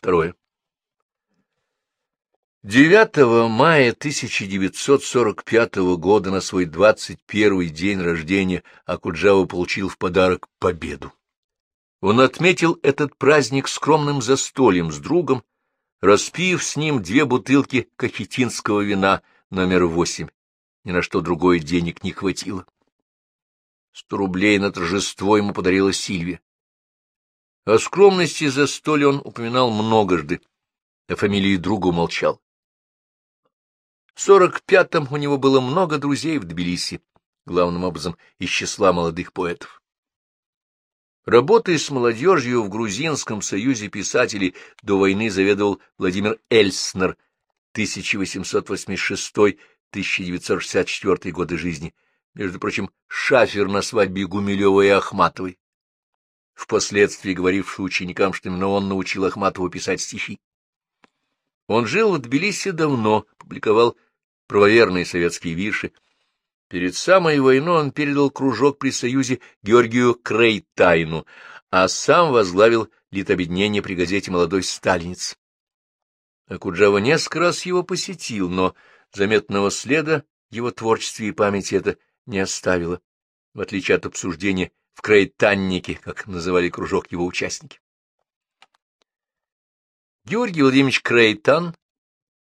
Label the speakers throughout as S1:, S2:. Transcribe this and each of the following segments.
S1: Второе. 9 мая 1945 года на свой 21-й день рождения Акуджава получил в подарок победу. Он отметил этот праздник скромным застольем с другом, распив с ним две бутылки кахетинского вина номер восемь. Ни на что другое денег не хватило. Сто рублей на торжество ему подарила Сильвия. О скромности застолья он упоминал многожды, о фамилии друга умолчал. В сорок пятом у него было много друзей в Тбилиси, главным образом из числа молодых поэтов. Работой с молодежью в Грузинском союзе писателей до войны заведовал Владимир Эльснер, 1886-1964 годы жизни, между прочим, шафер на свадьбе Гумилева и Ахматовой, впоследствии говоривший ученикам, что именно он научил Ахматову писать стихи. Он жил в Тбилиси давно, публиковал правоверные советские вирши. Перед самой войной он передал кружок при Союзе Георгию Крейтайну, а сам возглавил литобъединение при газете «Молодой сталинец». Акуджава несколько раз его посетил, но заметного следа его творчестве и памяти это не оставило, в отличие от обсуждения в как называли кружок его участники. Георгий Владимирович Крейтан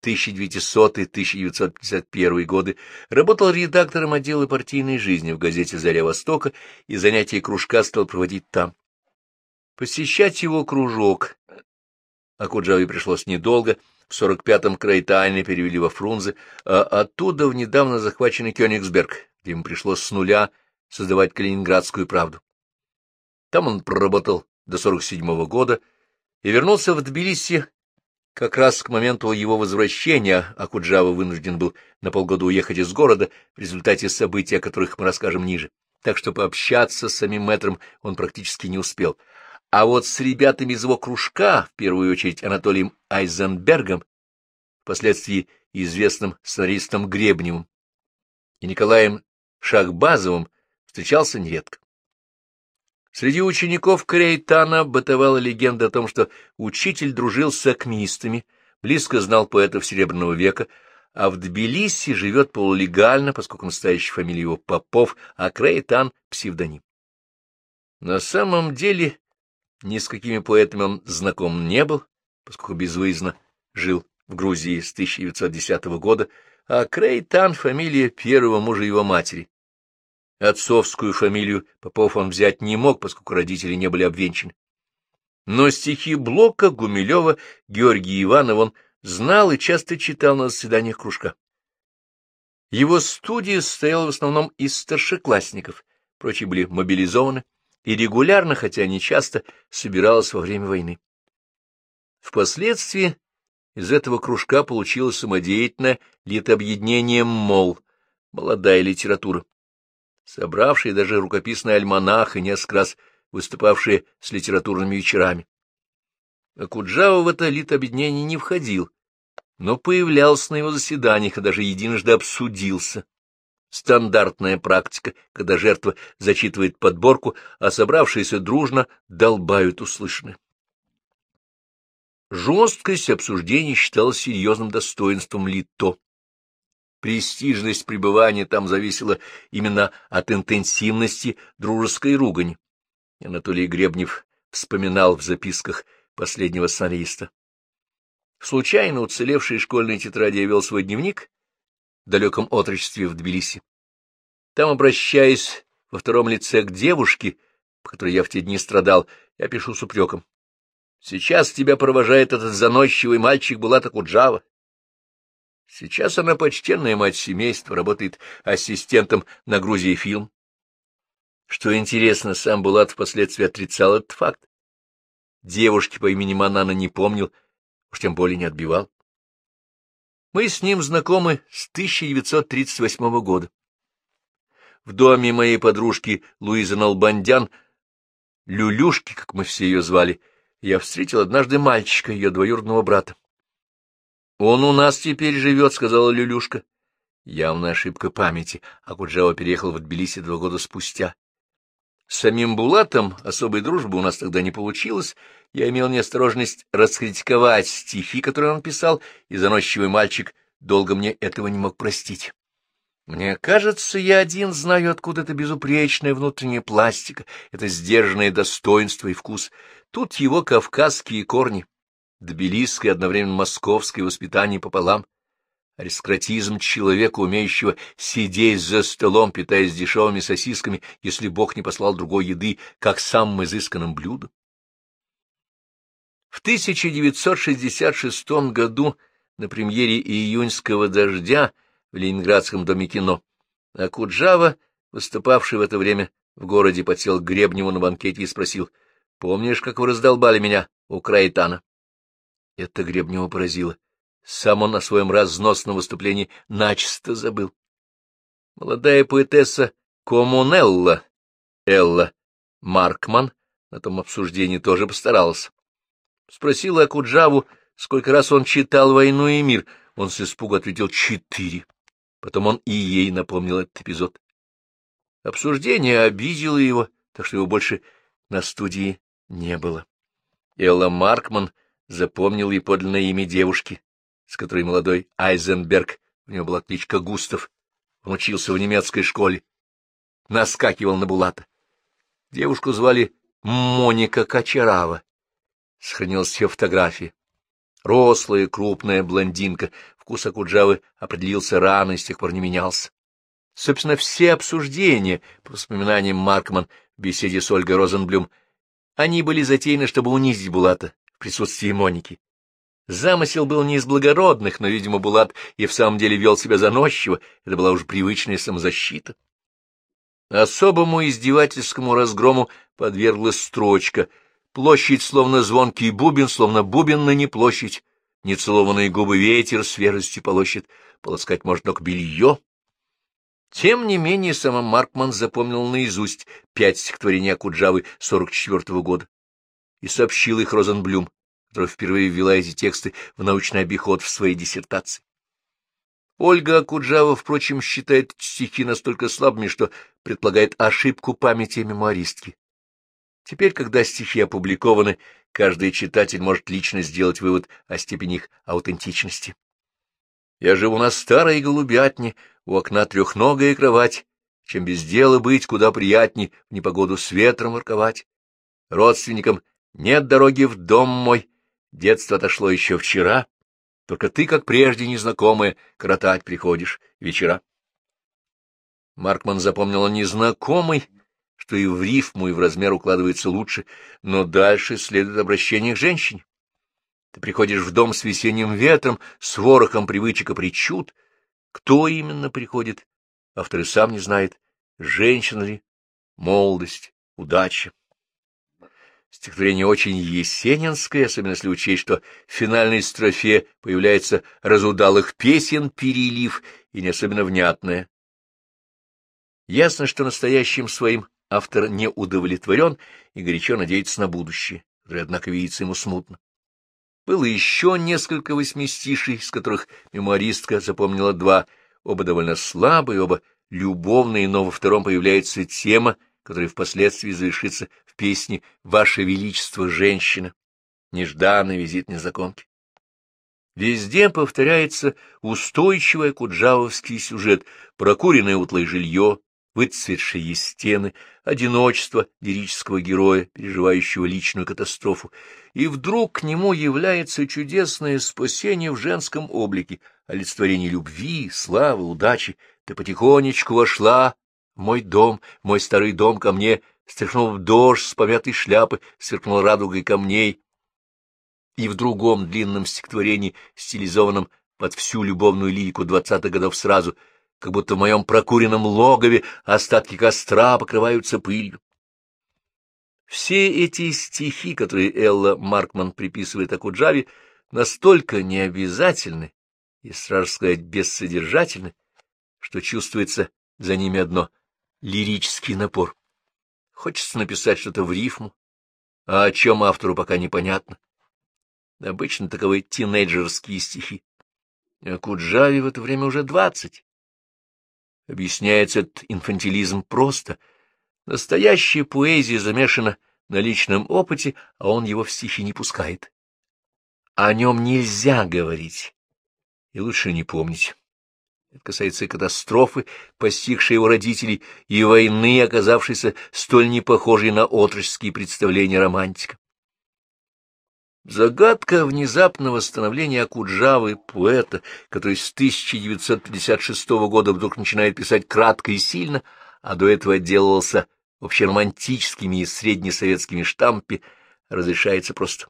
S1: 1900-1951 годы, работал редактором отдела партийной жизни в газете «Заря Востока» и занятия кружка стал проводить там. Посещать его кружок Акуджаве пришлось недолго, в 45-м Крайтайне перевели во Фрунзе, а оттуда в недавно захваченный Кёнигсберг, где ему пришлось с нуля создавать калининградскую правду. Там он проработал до 47 -го года и вернулся в Тбилиси как раз к моменту его возвращения Акуджава вынужден был на полгода уехать из города в результате событий, о которых мы расскажем ниже, так что пообщаться с самим мэтром он практически не успел. А вот с ребятами из его кружка, в первую очередь Анатолием Айзенбергом, впоследствии известным сценаристом Гребневым, и Николаем Шахбазовым, встречался нередко. Среди учеников Крейтана бытовала легенда о том, что учитель дружил с акмистами, близко знал поэтов Серебряного века, а в Тбилиси живет полулегально, поскольку настоящая фамилия его Попов, а Крейтан — псевдоним. На самом деле ни с какими поэтами он знаком не был, поскольку безвыездно жил в Грузии с 1910 года, а Крейтан — фамилия первого мужа его матери, Отцовскую фамилию Попов он взять не мог, поскольку родители не были обвенчаны. Но стихи Блока, Гумилева, Георгия Иванова он знал и часто читал на заседаниях кружка. Его студия состояла в основном из старшеклассников, прочие были мобилизованы, и регулярно, хотя не часто, собиралась во время войны. Впоследствии из этого кружка получилось самодеятельное литобъединение МОЛ, молодая литература собравшие даже рукописный альманах и несколько раз выступавшие с литературными вечерами. Акуджава в это литобъединение не входил, но появлялся на его заседаниях и даже единожды обсудился. Стандартная практика, когда жертва зачитывает подборку, а собравшиеся дружно долбают услышанное. Жесткость обсуждений считалась серьезным достоинством Лито. Престижность пребывания там зависела именно от интенсивности дружеской ругани. Анатолий Гребнев вспоминал в записках последнего сценариста. Случайно уцелевшей школьной тетради я вел свой дневник в далеком отрочестве в Тбилиси. Там, обращаясь во втором лице к девушке, по которой я в те дни страдал, я пишу с упреком. Сейчас тебя провожает этот заносчивый мальчик Булата Куджава. Сейчас она почтенная мать семейства, работает ассистентом на Грузии фильм. Что интересно, сам Булат впоследствии отрицал этот факт. Девушки по имени Манана не помнил, уж тем более не отбивал. Мы с ним знакомы с 1938 года. В доме моей подружки Луизы Налбандян, Люлюшки, как мы все ее звали, я встретил однажды мальчика, ее двоюродного брата. — Он у нас теперь живет, — сказала Люлюшка. Явная ошибка памяти, а Куджава переехал в Тбилиси два года спустя. С самим Булатом особой дружбы у нас тогда не получилось. Я имел неосторожность раскритиковать стихи, которые он писал, и заносчивый мальчик долго мне этого не мог простить. Мне кажется, я один знаю, откуда это безупречная внутренняя пластика, это сдержанное достоинство и вкус. Тут его кавказские корни, тбилисское одновременно московское воспитание пополам — аристократизм человека, умеющего сидеть за столом, питаясь дешевыми сосисками, если Бог не послал другой еды, как самым изысканным блюдом. В 1966 году на премьере «Июньского дождя» в Ленинградском доме кино Акуджава, выступавший в это время в городе, подсел к Гребневу на банкете и спросил, «Помнишь, как вы раздолбали меня у Краитана?» Это Гребнева поразило. Сам он о своем разносном выступлении начисто забыл. Молодая поэтесса Комунелла, Элла Маркман, на том обсуждении тоже постаралась. Спросила Акуджаву, сколько раз он читал «Войну и мир». Он с испугу ответил «четыре». Потом он и ей напомнил этот эпизод. Обсуждение обидело его, так что его больше на студии не было. Элла Маркман запомнила и подлинное имя девушки, с которой молодой Айзенберг, у него была кличка Густав, он учился в немецкой школе, наскакивал на Булата. Девушку звали Моника Кочарава. Сохранилась ее фотография. Рослая, крупная блондинка, вкус Акуджавы определился рано и с тех пор не менялся. Собственно, все обсуждения, по воспоминаниям Маркман в беседе с Ольгой Розенблюм, они были затеяны, чтобы унизить Булата присутствии Моники. Замысел был не из благородных, но, видимо, Булат и в самом деле вел себя заносчиво, это была уже привычная самозащита. Особому издевательскому разгрому подверглась строчка «Площадь, словно звонкий бубен, словно бубен, но не площадь, нецелованные губы ветер свежестью полощет, полоскать можно только белье». Тем не менее, сама Маркман запомнил наизусть пять стихотворений Акуджавы 44 -го года и сообщил их Розенблюм которая впервые ввела эти тексты в научный обиход в своей диссертации. Ольга Акуджава, впрочем, считает стихи настолько слабыми, что предполагает ошибку памяти мемуаристки. Теперь, когда стихи опубликованы, каждый читатель может лично сделать вывод о степени их аутентичности. Я живу на старой голубятне, у окна трехногая кровать, чем без дела быть куда приятней в непогоду с ветром ворковать. Родственникам нет дороги в дом мой, Детство отошло еще вчера, только ты, как прежде незнакомая, коротать приходишь вечера. Маркман запомнила незнакомый, что и в рифму, и в размер укладывается лучше, но дальше следует обращение к женщине. Ты приходишь в дом с весенним ветром, с ворохом привычек и причуд. Кто именно приходит, автор и сам не знает, женщина ли, молодость, удача. Стихотворение очень есенинское, особенно если учесть, что в финальной строфе появляется разудалых песен перелив и не особенно внятное. Ясно, что настоящим своим автор не удовлетворен и горячо надеется на будущее, которое, однако, видится ему смутно. Было еще несколько восьмистишей, из которых мемуаристка запомнила два, оба довольно слабые, оба любовные, но во втором появляется тема, которая впоследствии завершится в песне «Ваше Величество, женщина», нежданный визит незнакомки. Везде повторяется устойчивый куджавовский сюжет, прокуренное утлое жилье, выцветшие стены, одиночество лирического героя, переживающего личную катастрофу, и вдруг к нему является чудесное спасение в женском облике, олицетворение любви, славы, удачи. Ты потихонечку вошла мой дом, мой старый дом ко мне, стряхнул в дождь с помятой шляпы, сверкнул радугой камней. И в другом длинном стихотворении, стилизованном под всю любовную лирику двадцатых годов сразу, как будто в моем прокуренном логове остатки костра покрываются пылью. Все эти стихи, которые Элла Маркман приписывает Акуджаве, настолько необязательны и, сразу сказать, бессодержательны, что чувствуется за ними одно лирический напор. Хочется написать что-то в рифму, а о чем автору пока непонятно. Обычно таковы тинейджерские стихи. А Куджаве в это время уже двадцать. Объясняется этот инфантилизм просто. Настоящая поэзия замешана на личном опыте, а он его в стихи не пускает. О нем нельзя говорить, и лучше не помнить. Это касается и катастрофы, постигшей его родителей, и войны, оказавшейся столь непохожей на отроческие представления романтика. Загадка внезапного становления Акуджавы, поэта, который с 1956 года вдруг начинает писать кратко и сильно, а до этого отделывался общеромантическими и среднесоветскими штампами, разрешается просто.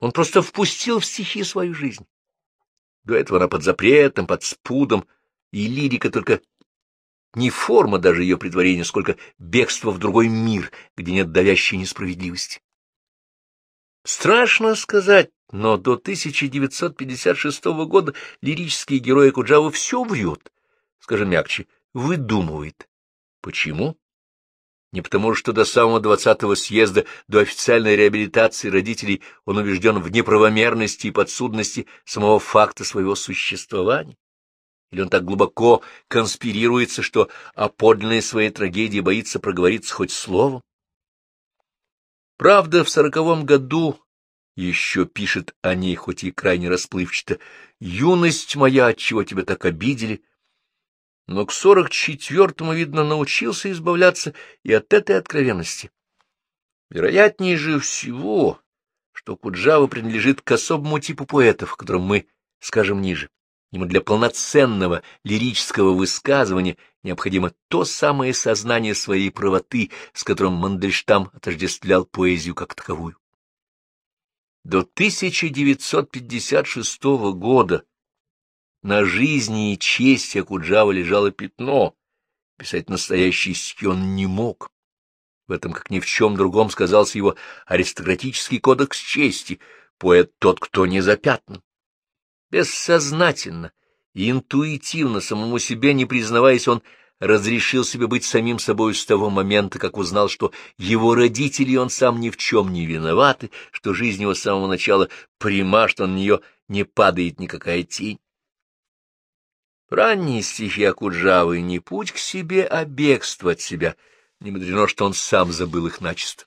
S1: Он просто впустил в стихи свою жизнь. До этого она под запретом, под спудом, и лирика только не форма даже ее притворения, сколько бегство в другой мир, где нет давящей несправедливости. Страшно сказать, но до 1956 года лирический герой Куджавы все врет, скажем мягче, выдумывает. Почему? Не потому, что до самого двадцатого съезда, до официальной реабилитации родителей он убежден в неправомерности и подсудности самого факта своего существования. Или он так глубоко конспирируется, что о подлинной своей трагедии боится проговориться хоть словом? Правда, в сороковом году еще пишет о ней, хоть и крайне расплывчато, «Юность моя, отчего тебя так обидели?» Но к сорок четвертому, видно, научился избавляться и от этой откровенности. Вероятнее же всего, что Куджава принадлежит к особому типу поэтов, которым мы скажем ниже. Ему для полноценного лирического высказывания необходимо то самое сознание своей правоты, с которым Мандельштам отождествлял поэзию как таковую. До 1956 года на жизни и чести Акуджава лежало пятно, писать настоящий стихи не мог. В этом, как ни в чем другом, сказался его аристократический кодекс чести, поэт тот, кто не запятнан бессознательно и интуитивно, самому себе не признаваясь, он разрешил себе быть самим собой с того момента, как узнал, что его родители и он сам ни в чем не виноваты, что жизнь его с самого начала пряма, что на нее не падает никакая тень. Ранние стихи Акуджавы не путь к себе, а бегство от себя. Не мудрено, что он сам забыл их начисто.